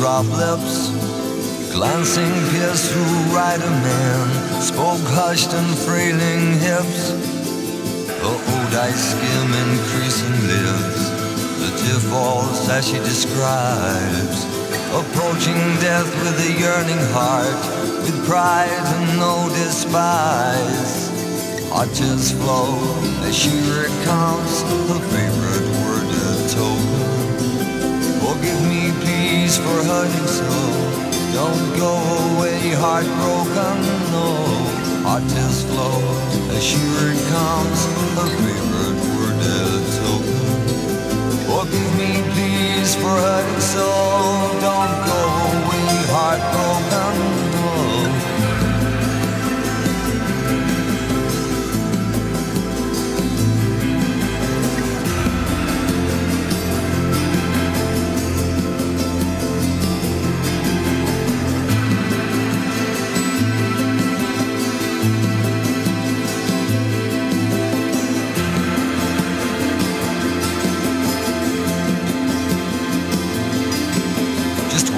pearl drop lips, glancing pierced through right a man, spoke hushed and frailing hips. Her old eyes skim increasing lips, the tear falls as she describes. Approaching death with a yearning heart, with pride and no despise. Tears flow as she recounts her favorite. Forgive me, please, for hurting so. Don't go away heartbroken, no. Our tears flow as she recounts her favorite word worded token. Forgive me, please, for hurting so. Don't go away heartbroken,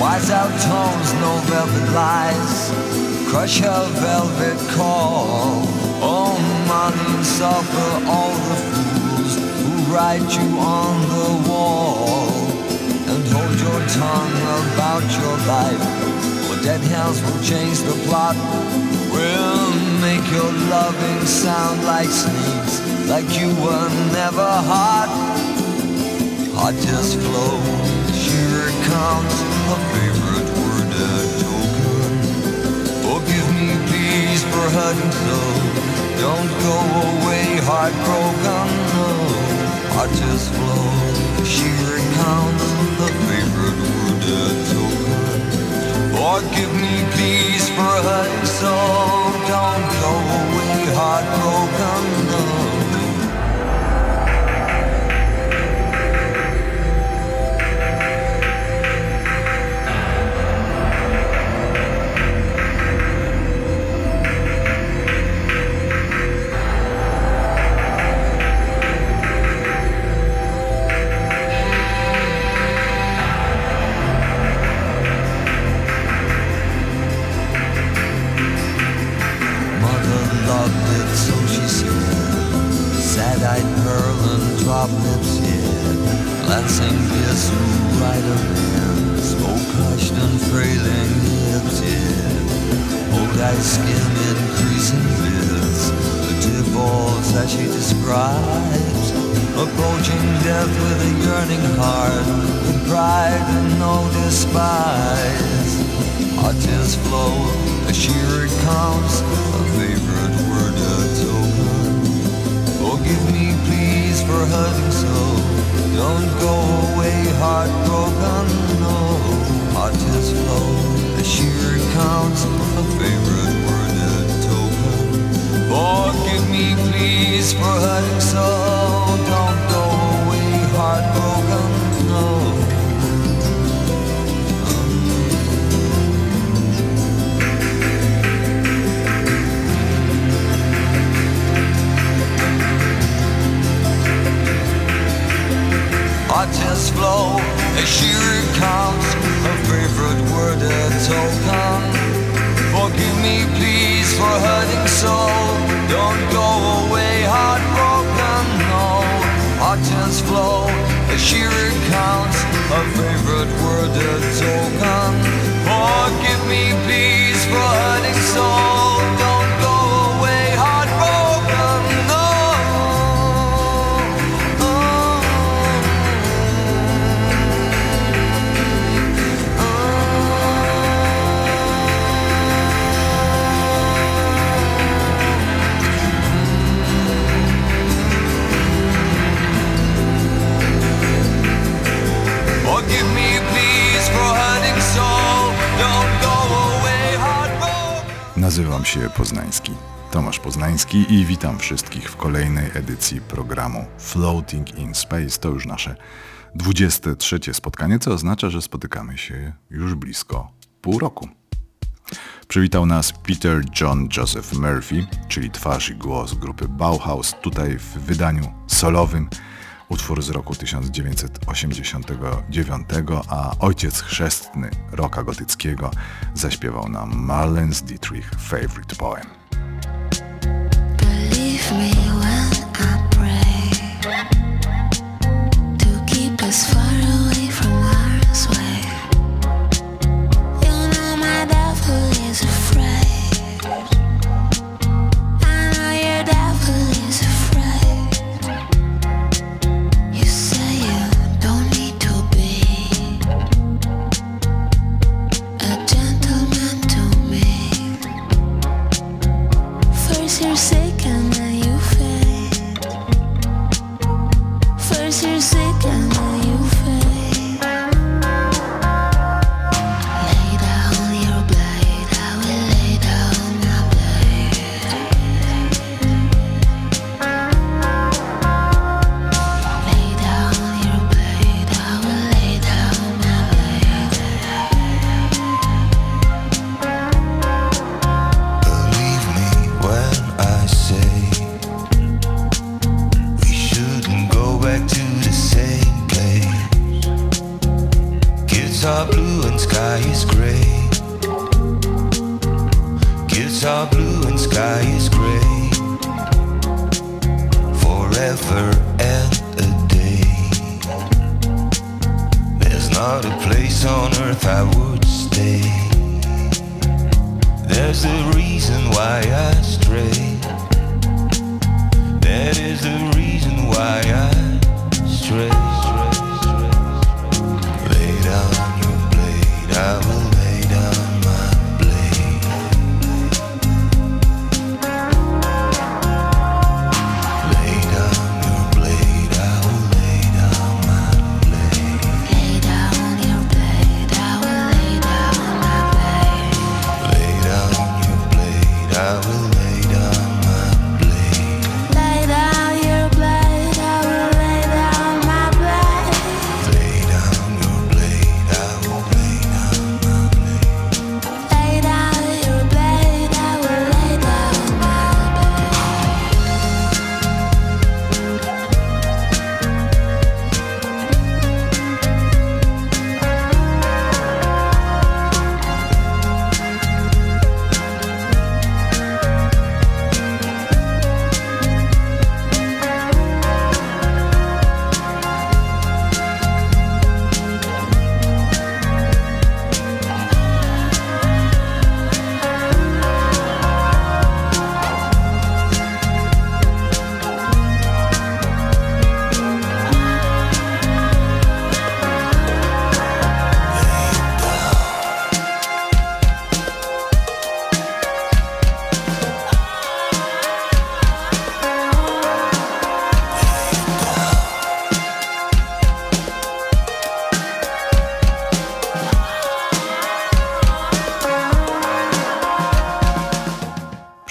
wise out tones, no velvet lies. Crush her velvet call. Oh, money, suffer all the fools who write you on the wall. And hold your tongue about your life. For dead hands will change the plot. Will make your loving sound like sneaks, like you were never hot. Heart just flows, she recounts her favorite token. Forgive me, please, for hurting so. Don't go away heartbroken, no. She recounts her favorite token. Forgive me, please, for hurting so. Don't go away heartbroken, no. Glancing pierce through right of hand. Smoke hushed and frailing yeah. Old eyes skim increasing lips. The tear that she describes. Approaching death with a yearning heart. With pride and no despise. Our tears flow as she recounts a favorite word a token. Don't go away heartbroken, no. Tears flow as she recounts a favorite word a token. Forgive me, please, for hurting so. Our tears flow as she recounts her favorite worded token. Forgive me, please, for hurting so. Don't go away heartbroken, no. Our flow as she recounts her favorite worded token. Forgive me, please, for hurting so. Don't Nazywam się Poznański. Tomasz Poznański i witam wszystkich w kolejnej edycji programu Floating in Space. To już nasze 23 spotkanie, co oznacza, że spotykamy się już blisko pół roku. Przywitał nas Peter John Joseph Murphy, czyli twarz i głos grupy Bauhaus, tutaj w wydaniu solowym utwór z roku 1989, a ojciec chrzestny roka gotyckiego zaśpiewał nam Marlens Dietrich Favorite Poem.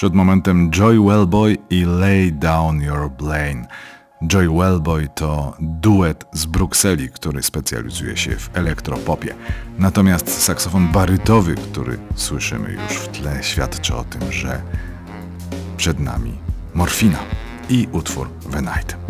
Przed momentem Joy Wellboy i Lay Down Your Blame. Joy Wellboy to duet z Brukseli, który specjalizuje się w elektropopie. Natomiast saksofon barytowy, który słyszymy już w tle, świadczy o tym, że przed nami morfina i utwór The Night.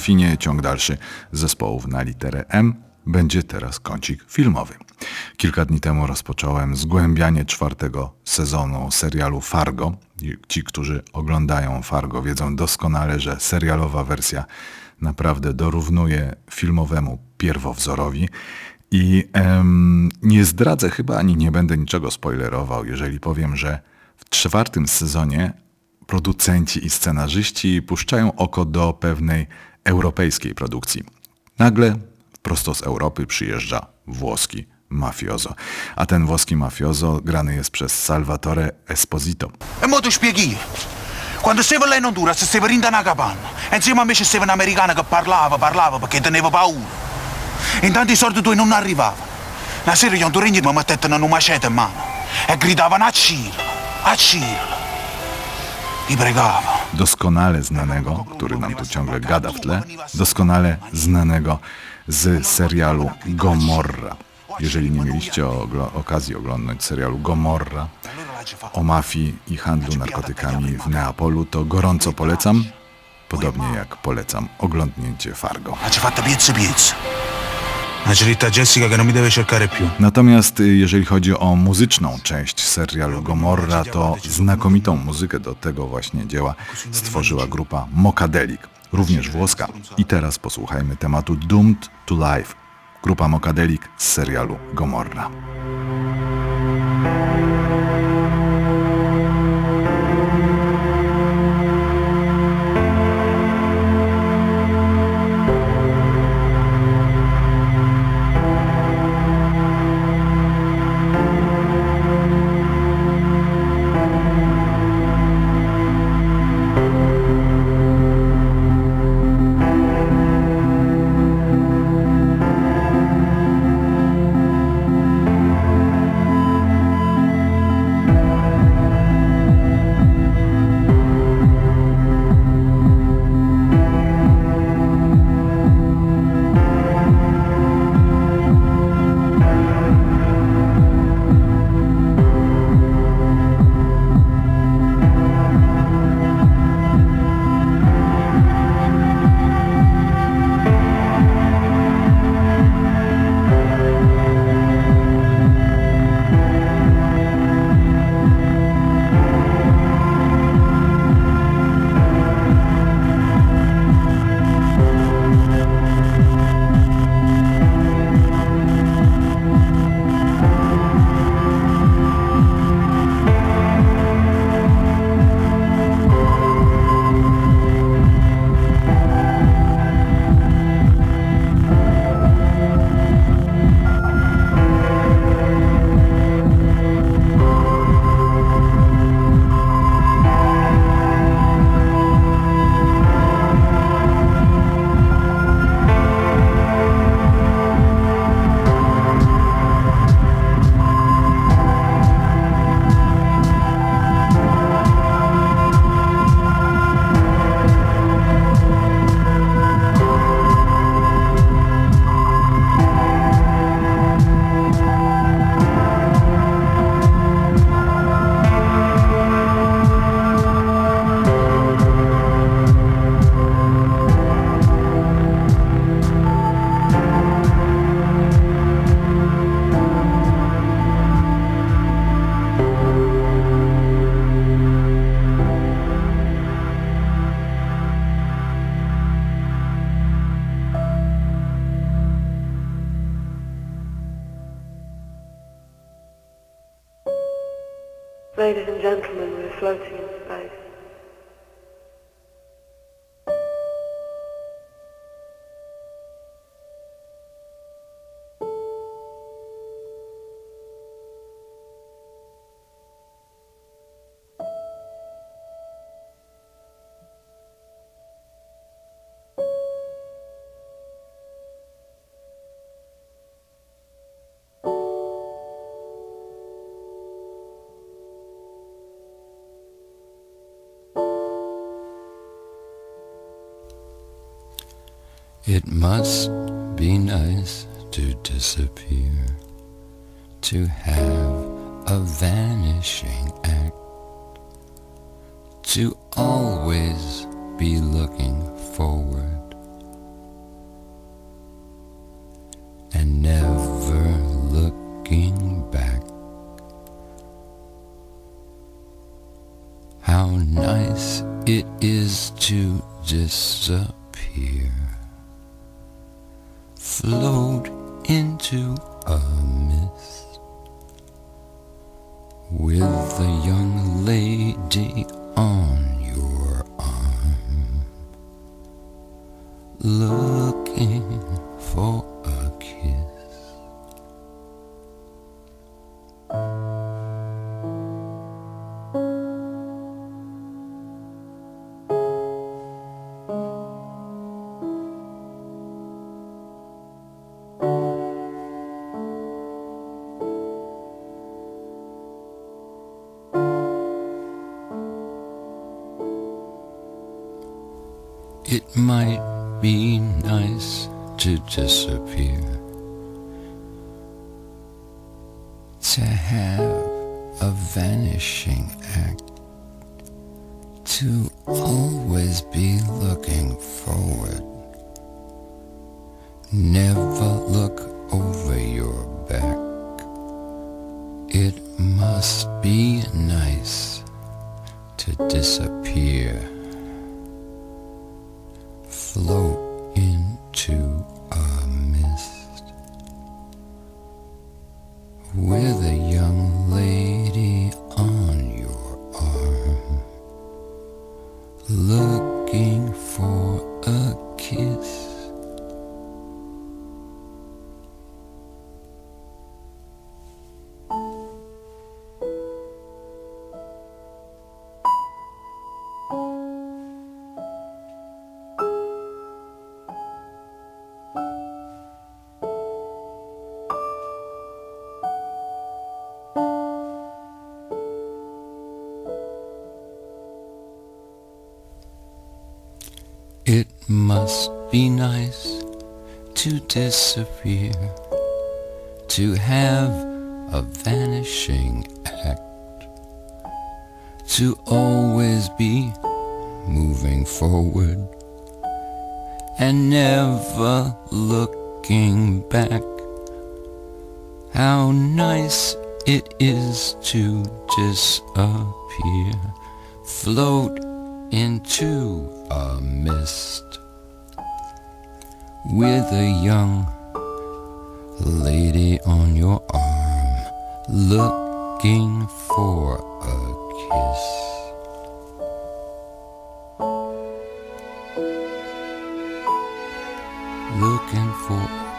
Po morfinie ciąg dalszy zespołów na literę M będzie teraz kącik filmowy. Kilka dni temu rozpocząłem zgłębianie czwartego sezonu serialu Fargo. Ci, którzy oglądają Fargo, wiedzą doskonale, że serialowa wersja naprawdę dorównuje filmowemu pierwowzorowi. I em, nie zdradzę chyba ani nie będę niczego spoilerował, jeżeli powiem, że w czwartym sezonie producenci i scenarzyści puszczają oko do pewnej europejskiej produkcji. Nagle prosto z Europy przyjeżdża włoski mafioso. A ten włoski mafioso grany jest przez Salvatore Esposito. E mo ti spieghi. Quando stavo là in Honduras, stavo in una capanna. E insieme a me c'era un americano che parlava, parlava perché teneva paura. Intanto i soldi tuoi non arrivavano. Una sera gli honduregni mi mettevano una maceta in mano e gridavano a Ciro, a Ciro. Doskonale znanego, który nam tu ciągle gada w tle, doskonale znanego z serialu Gomorra. Jeżeli nie mieliście okazji oglądać serialu Gomorra o mafii i handlu narkotykami w Neapolu, to gorąco polecam, podobnie jak polecam oglądnięcie Fargo. Ci fatto piezza piezza. Una celitta Jessica che non mi deve cercare più. Natomiast y, jeżeli chodzi o muzyczną część serialu Gomorra, to znakomitą muzykę do tego właśnie dzieła stworzyła grupa Mokadelic, również włoska. I teraz posłuchajmy tematu Doomed to Life. Grupa Mokadelic z serialu Gomorra. It must be nice to disappear, to have a vanishing act, to always be looking forward and never looking back. How nice it is to disappear float into a mist with a young lady on your arm, looking for must be nice to disappear, to have a vanishing act, to always be moving forward and never looking back. How nice it is to disappear, float into a mist with a young lady on your arm looking for a kiss. Looking for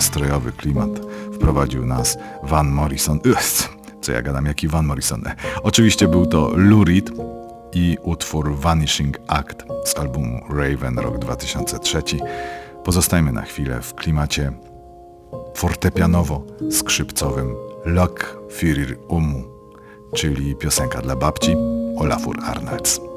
nastrojowy klimat wprowadził nas Van Morrison. Ech, Co ja gadam, jaki Van Morrison? Oczywiście był to Lou Reed i utwór Vanishing Act z albumu Raven rok 2003. Pozostajmy na chwilę w klimacie fortepianowo-skrzypcowym Lok Fyrir Umu, czyli piosenka dla babci Olafur Arnalds.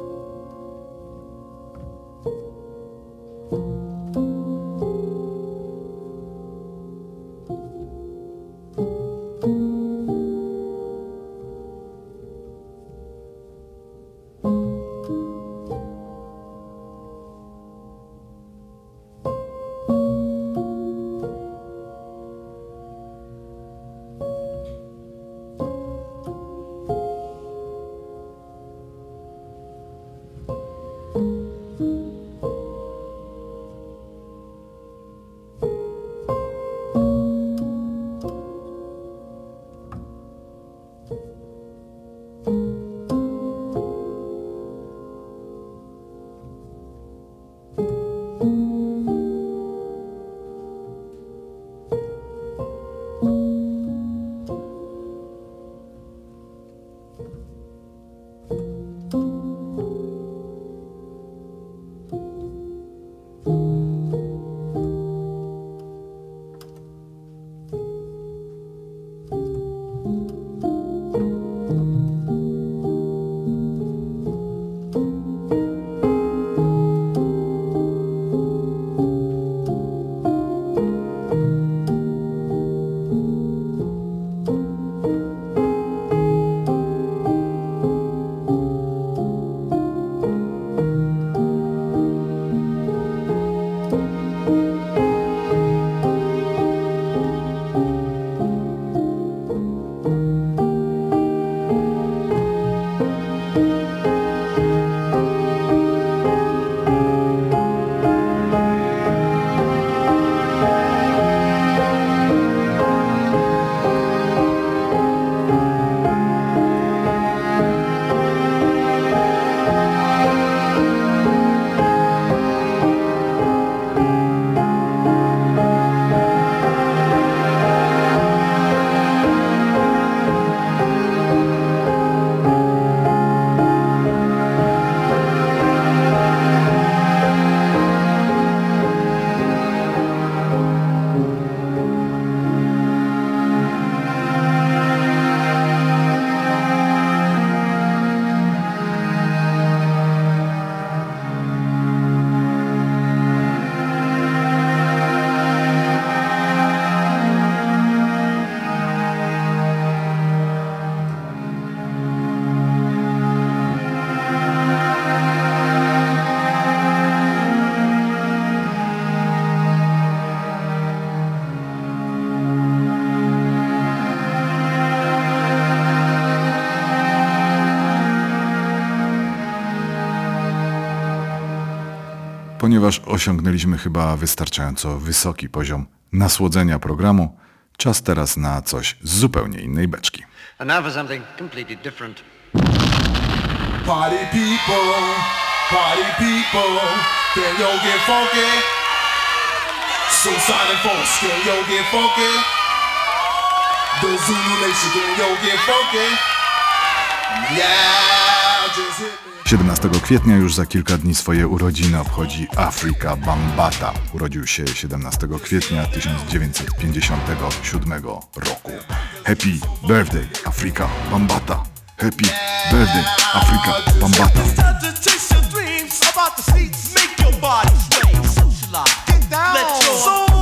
ponieważ osiągnęliśmy chyba wystarczająco wysoki poziom nasłodzenia programu, czas teraz na coś z zupełnie innej beczki. Party people, party people, can get funky? Suicide can get funky? The Zulu Nation, can get funky? Yeah, just hit me. 17 kwietnia, już za kilka dni swoje urodziny obchodzi Afrika Bambata. Urodził się 17 kwietnia 1957 roku. Happy birthday Afrika Bambata! Happy birthday Afrika Bambata! Let your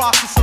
rock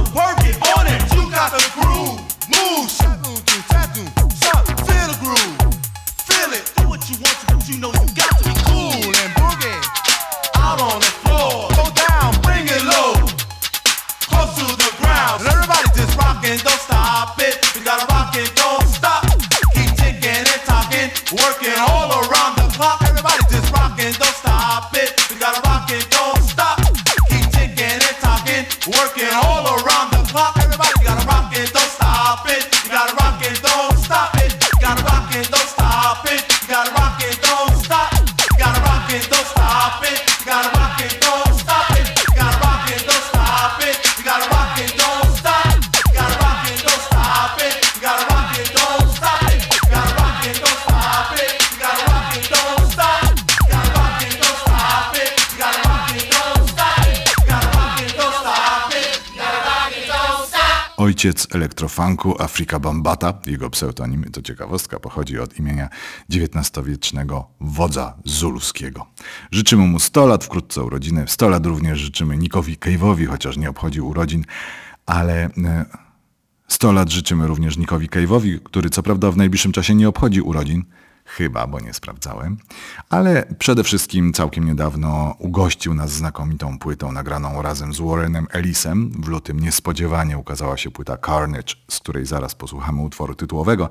Ojciec elektrofunku Afrika Bambata, jego pseudonim, to ciekawostka, pochodzi od imienia XIX-wiecznego wodza zuluskiego. Życzymy mu 100 lat, wkrótce urodziny. 100 lat również życzymy Nikowi Cave'owi, chociaż nie obchodził urodzin, ale e, 100 lat życzymy również Nikowi Cave'owi, który co prawda w najbliższym czasie nie obchodzi urodzin, chyba, bo nie sprawdzałem, ale przede wszystkim całkiem niedawno ugościł nas znakomitą płytą nagraną razem z Warrenem Ellisem. W lutym niespodziewanie ukazała się płyta Carnage, z której zaraz posłuchamy utworu tytułowego,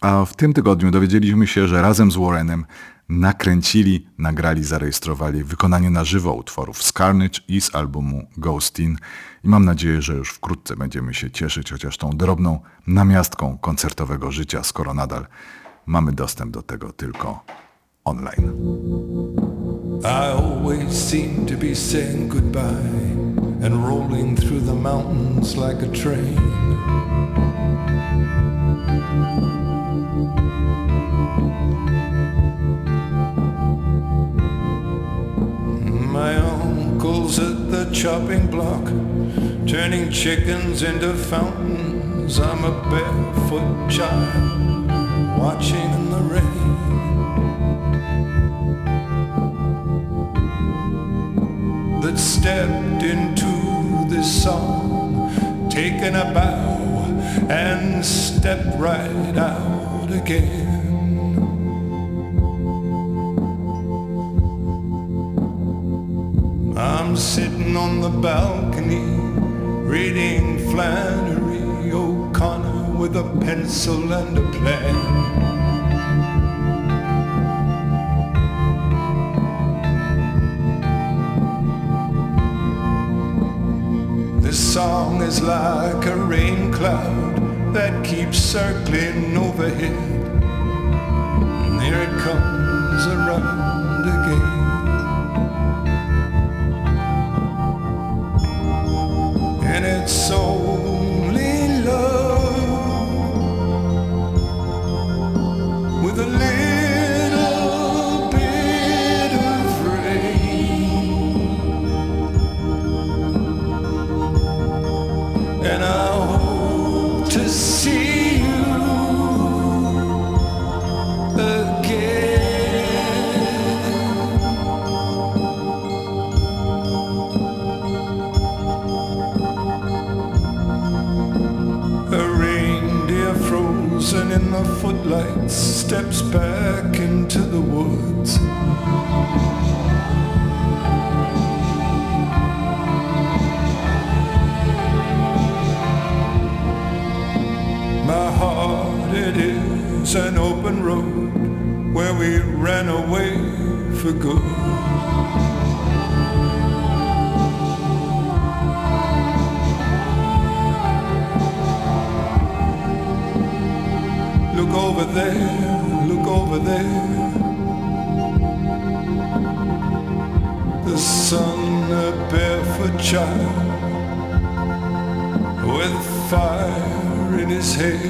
a w tym tygodniu dowiedzieliśmy się, że razem z Warrenem nakręcili, nagrali, zarejestrowali wykonanie na żywo utworów z Carnage i z albumu Ghost In i mam nadzieję, że już wkrótce będziemy się cieszyć chociaż tą drobną namiastką koncertowego życia, skoro nadal mamy dostęp do tego tylko online. I always seem to be saying goodbye and rolling through the mountains like a train. My uncle's at the chopping block, turning chickens into fountains. I'm a barefoot child watching in the rain. that stepped into this song, taken a bow and stepped right out again. I'm sitting on the balcony reading Flannery O'Connor with a pencil and a plan. Is like a rain cloud that keeps circling overhead. And here it comes around lights, steps back. With fire in his hair.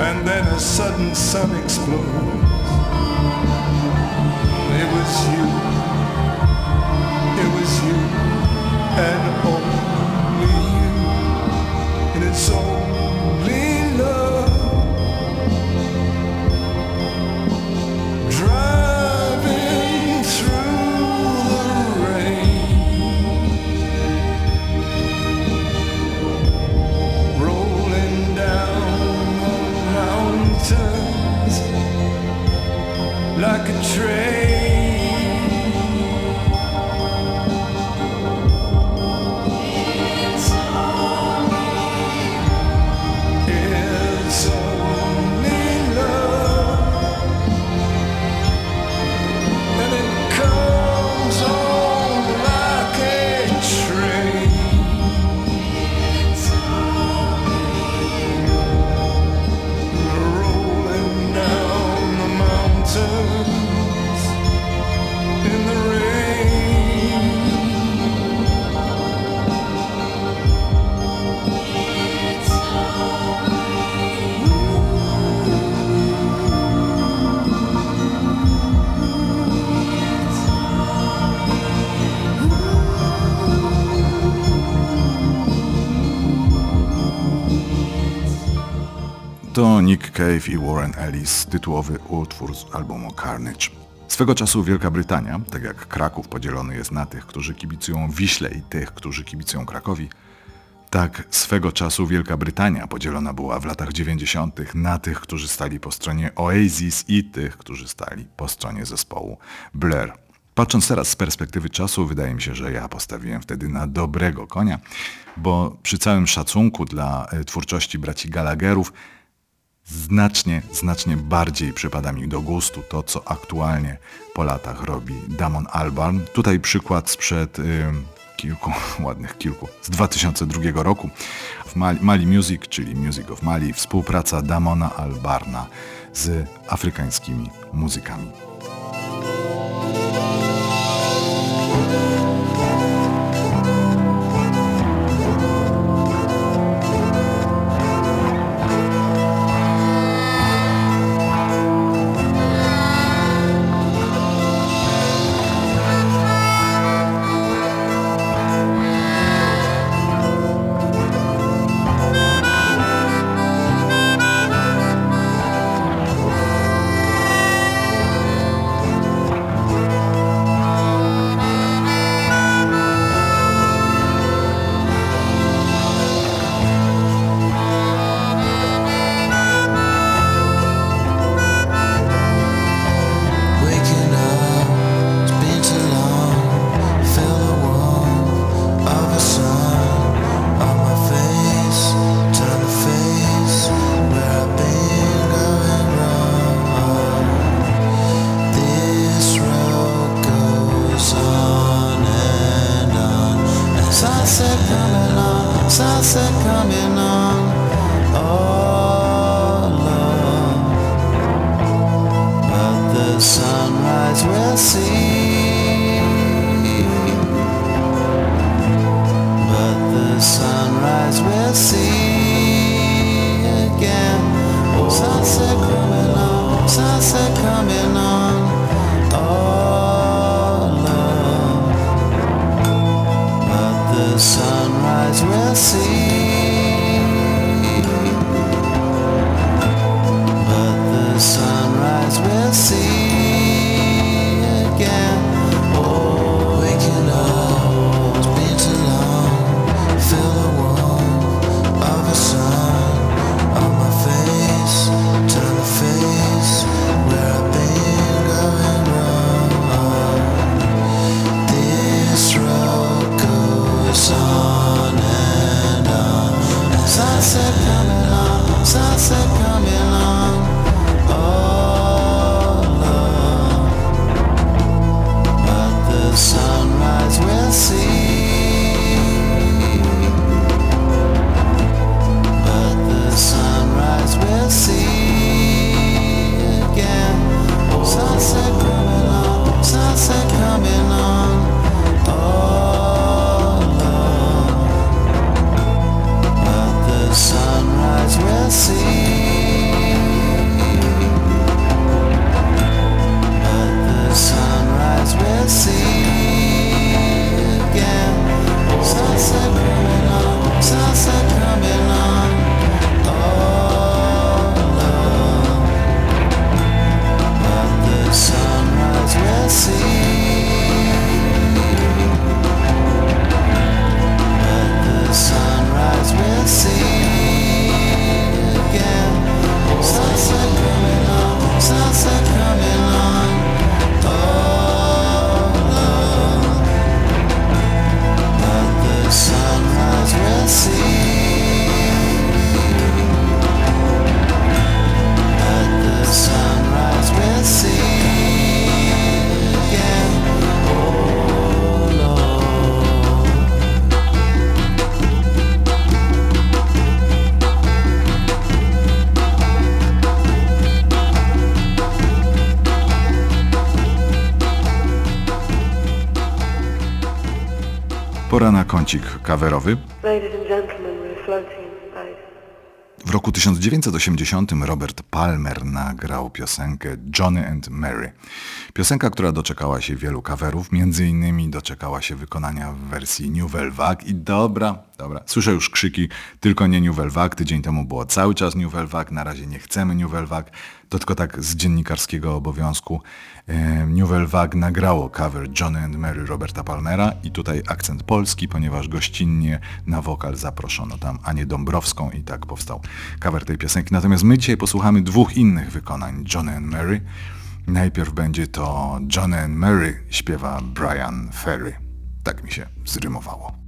And then a sudden sun explodes. Cave i Warren Ellis, tytułowy utwór z albumu Carnage. Swego czasu Wielka Brytania, tak jak Kraków podzielony jest na tych, którzy kibicują Wiśle i tych, którzy kibicują Krakowi, tak swego czasu Wielka Brytania podzielona była w latach 90. na tych, którzy stali po stronie Oasis i tych, którzy stali po stronie zespołu Blair. Patrząc teraz z perspektywy czasu, wydaje mi się, że ja postawiłem wtedy na dobrego konia, bo przy całym szacunku dla e, twórczości braci Gallagherów, znacznie, znacznie bardziej przypada mi do gustu to, co aktualnie po latach robi Damon Albarn. Tutaj przykład sprzed ym, kilku, ładnych kilku, z 2002 roku. W Mali, Mali Music, czyli Music of Mali, współpraca Damona Albarna z afrykańskimi muzykami. Kawerowy. W roku 1980 Robert Palmer nagrał piosenkę Johnny and Mary. Piosenka, która doczekała się wielu coverów, między innymi doczekała się wykonania w wersji Nouvelle Vague i dobra, dobra, słyszę już krzyki, tylko nie Nouvelle Vague, tydzień temu było cały czas Nouvelle Vague, na razie nie chcemy Nouvelle Vague, to tylko tak z dziennikarskiego obowiązku. Nouvelle Vague nagrało cover Johnny and Mary Roberta Palmera i tutaj akcent polski, ponieważ gościnnie na wokal zaproszono tam Anię Dąbrowską i tak powstał cover tej piosenki. Natomiast my dzisiaj posłuchamy dwóch innych wykonań Johnny and Mary. Najpierw będzie to Johnny and Mary śpiewa Brian Ferry. Tak mi się zrymowało.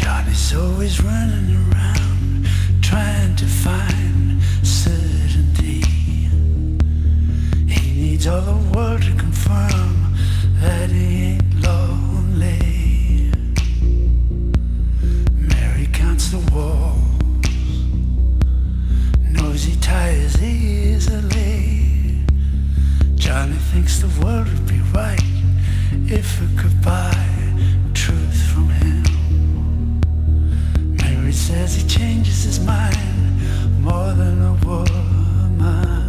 Johnny's always running around trying to find certainty. He needs all the world to confirm that he ain't lonely. Mary counts the walls, knows he tires easily. Johnny thinks the world would be right if it could buy Mary says he changes his mind more than a woman.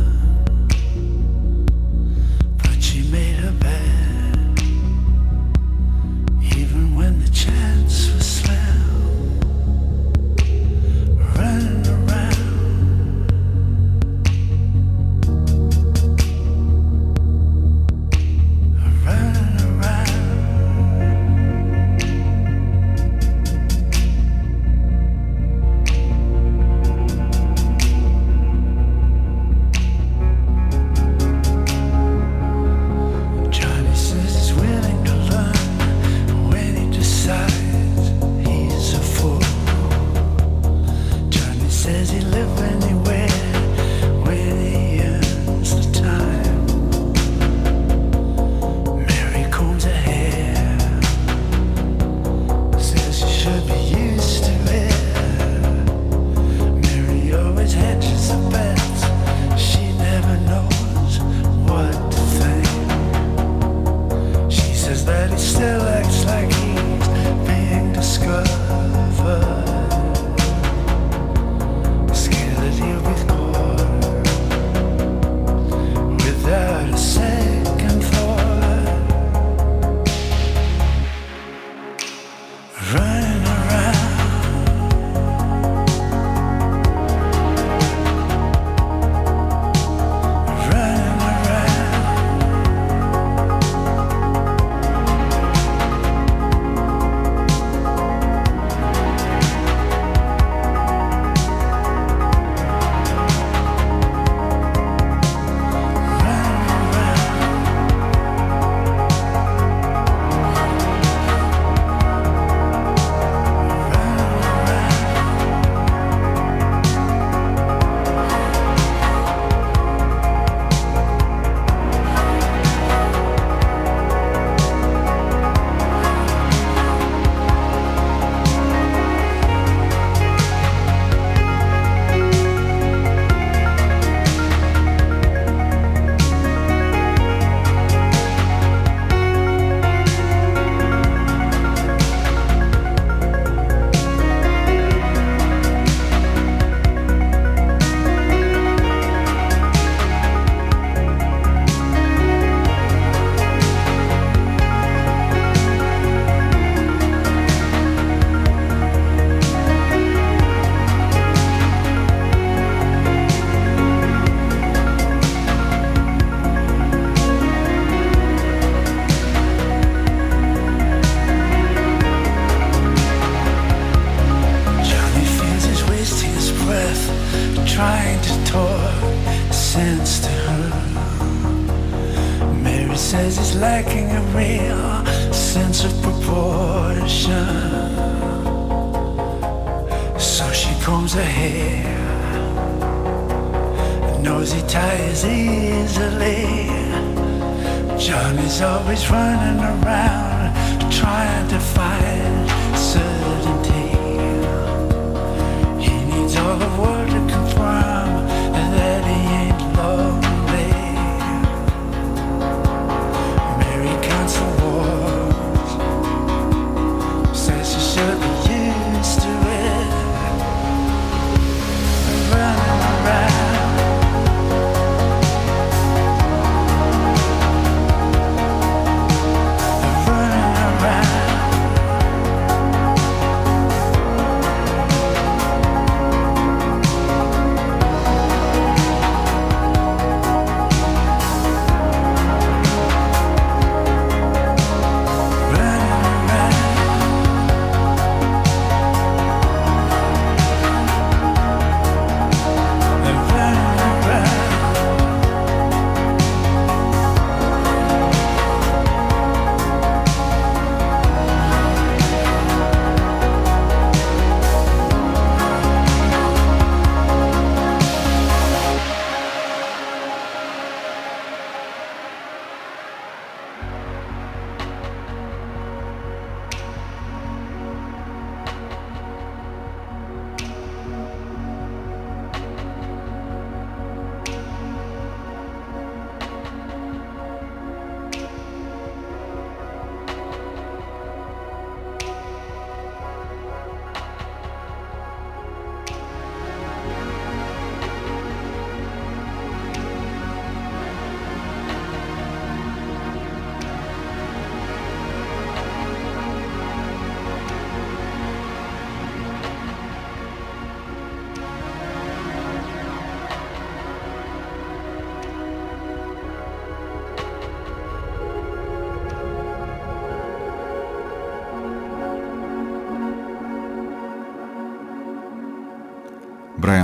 and around.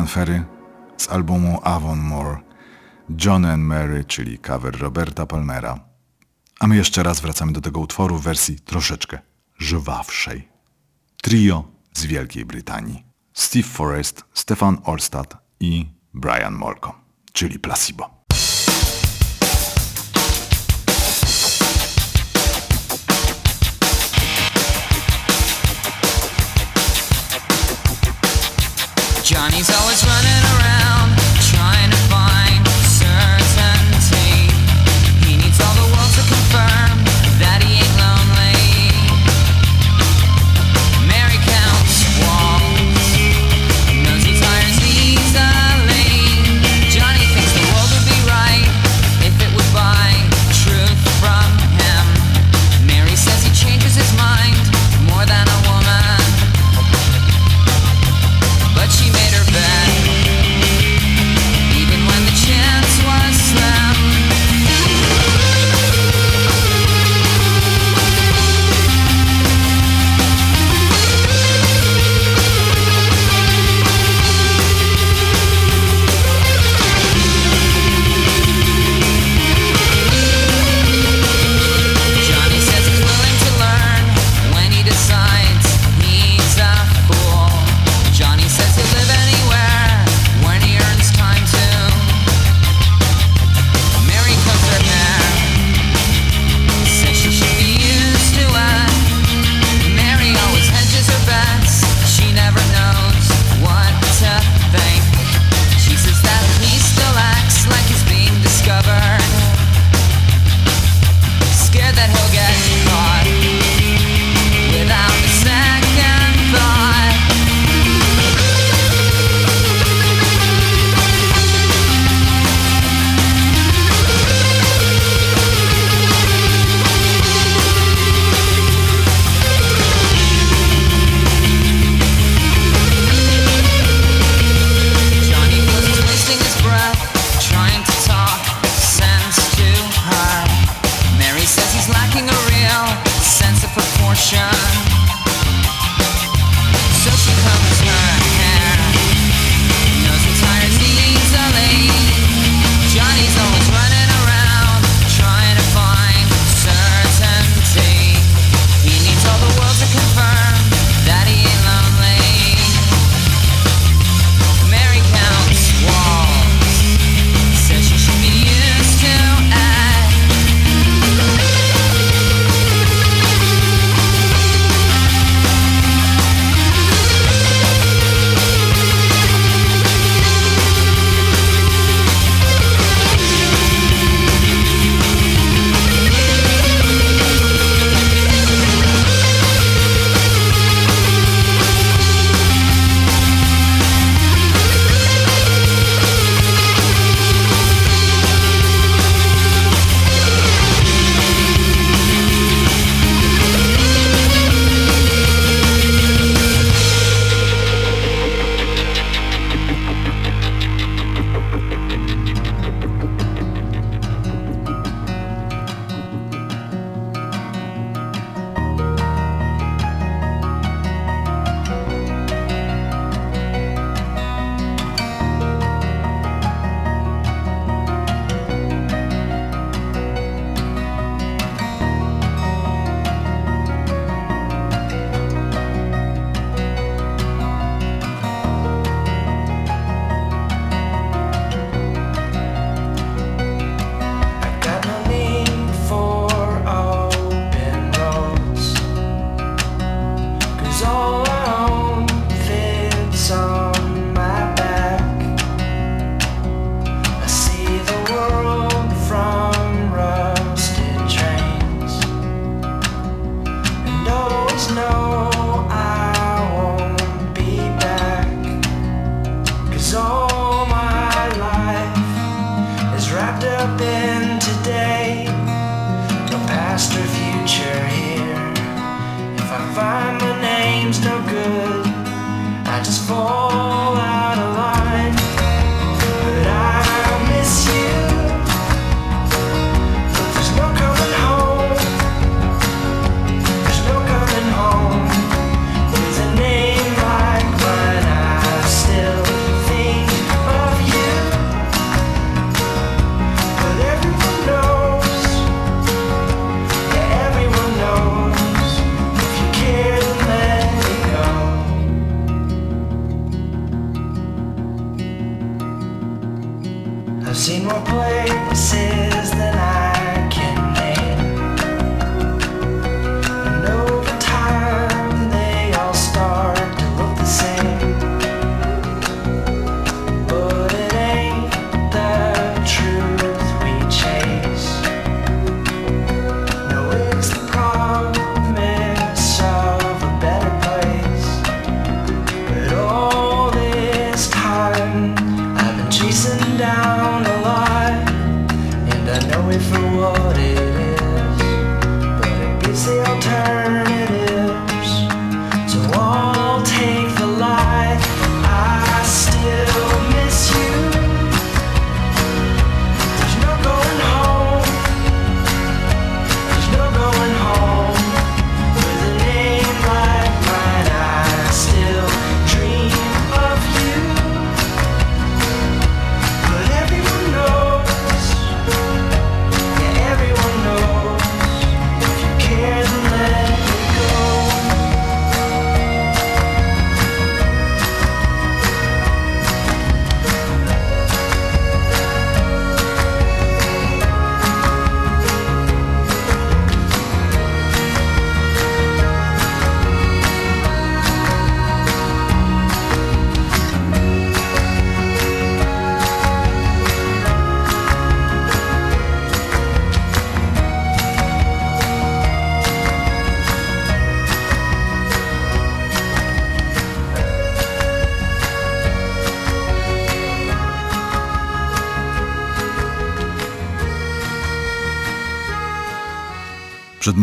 Ferry z albumu Avon Moore John and Mary, czyli cover Roberta Palmera. A my jeszcze raz wracamy do tego utworu w wersji troszeczkę żywawszej. Trio z Wielkiej Brytanii. Steve Forrest, Stefan Olstad i Brian Molko, czyli Placebo. Johnny's always running around.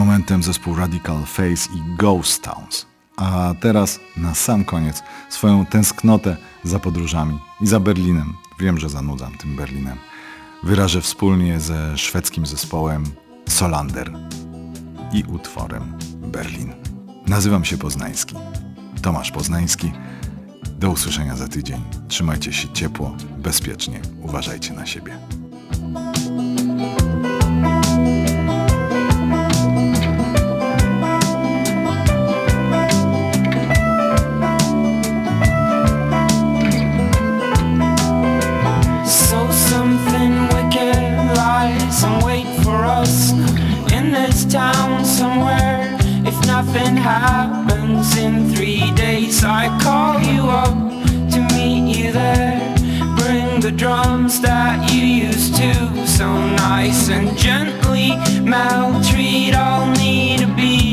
momentem zespół Radical Face i Ghost Towns. A teraz na sam koniec swoją tęsknotę za podróżami i za Berlinem. Wiem, że zanudzam tym Berlinem. Wyrażę wspólnie ze szwedzkim zespołem Solander i utworem Berlin. Nazywam się Poznański. Tomasz Poznański. Do usłyszenia za tydzień. Trzymajcie się ciepło, bezpiecznie, uważajcie na siebie. nothing happens in three days. I call you up to meet you there. Bring the drums that you used to so nice and gently. Maltreat I'll need a beat.